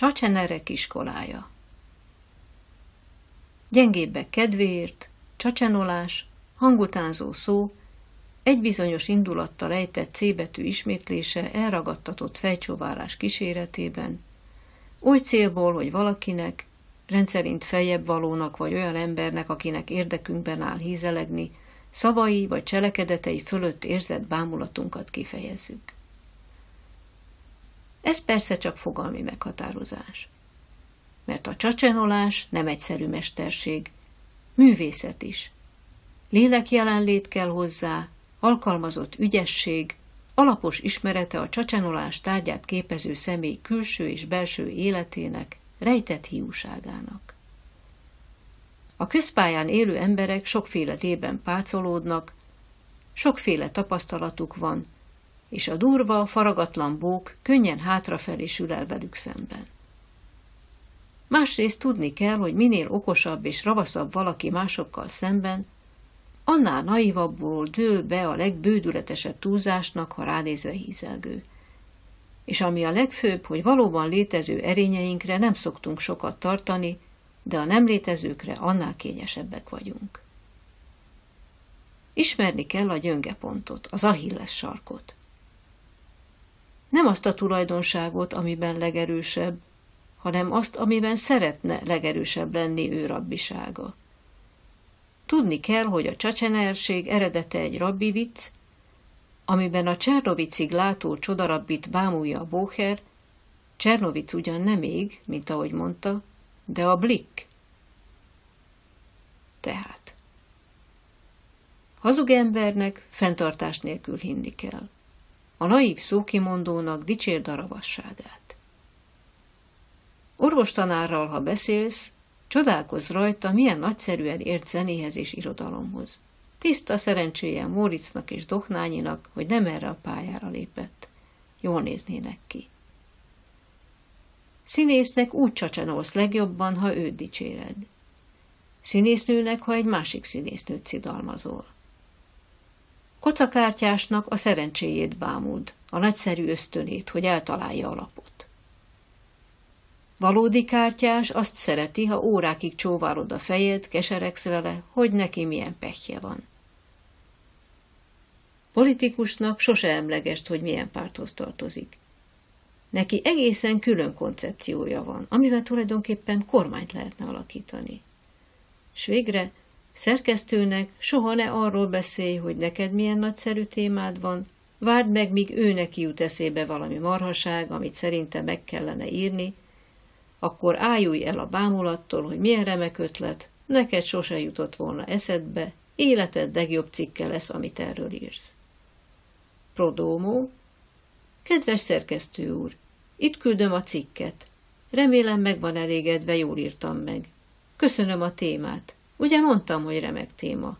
Csacsenerek iskolája Gyengébbek kedvéért, csacsenolás, hangutánzó szó, egy bizonyos indulattal ejtett C betű ismétlése elragadtatott fejcsóválás kíséretében, oly célból, hogy valakinek, rendszerint feljebb valónak vagy olyan embernek, akinek érdekünkben áll hízelegni, szavai vagy cselekedetei fölött érzett bámulatunkat kifejezzük. Ez persze csak fogalmi meghatározás. Mert a csacsenolás nem egyszerű mesterség, művészet is. Lélek jelenlét kell hozzá, alkalmazott ügyesség, alapos ismerete a csacsenolás tárgyát képező személy külső és belső életének, rejtett hiúságának. A közpályán élő emberek sokféle tében pácolódnak, sokféle tapasztalatuk van, és a durva, faragatlan bók könnyen hátrafelé sül el velük szemben. Másrészt tudni kell, hogy minél okosabb és ravaszabb valaki másokkal szemben, annál naivabbul dől be a legbődületesebb túlzásnak, ha ránézve hízelgő. És ami a legfőbb, hogy valóban létező erényeinkre nem szoktunk sokat tartani, de a nem létezőkre annál kényesebbek vagyunk. Ismerni kell a gyönge pontot, az ahilles sarkot. Nem azt a tulajdonságot, amiben legerősebb, hanem azt, amiben szeretne legerősebb lenni ő rabbisága. Tudni kell, hogy a csacsenerség eredete egy rabbi vicc, amiben a Csernovicig látó csodarabbit bámulja a Bóher, Csernovic ugyan nem ég, mint ahogy mondta, de a blik. Tehát. Hazug embernek fenntartás nélkül hinni kell. A naív szókimondónak dicsérd a ravasságát. Orvostanárral, ha beszélsz, csodálkozz rajta, milyen nagyszerűen ért zenéhez és irodalomhoz. Tiszta szerencséje Móricnak és Dohnányinak, hogy nem erre a pályára lépett. Jól néznének ki. Színésznek úgy csacsanolsz legjobban, ha őt dicséred. Színésznőnek, ha egy másik színésznőt szidalmazol. Kocakártyásnak a szerencséjét bámuld, a nagyszerű ösztönét, hogy eltalálja a lapot. Valódi kártyás azt szereti, ha órákig csóválod a fejed, keseregsz vele, hogy neki milyen pehje van. Politikusnak sose emlegest, hogy milyen párthoz tartozik. Neki egészen külön koncepciója van, amivel tulajdonképpen kormányt lehetne alakítani. S végre szerkesztőnek soha ne arról beszélj, hogy neked milyen nagyszerű témád van, várd meg, míg ő neki jut eszébe valami marhaság, amit szerinte meg kellene írni, akkor ájulj el a bámulattól, hogy milyen remek ötlet, neked sose jutott volna eszedbe, életed legjobb cikke lesz, amit erről írsz. Prodómó, kedves szerkesztő úr, itt küldöm a cikket. Remélem meg van elégedve, jól írtam meg. Köszönöm a témát. Ugye mondtam, hogy remek téma.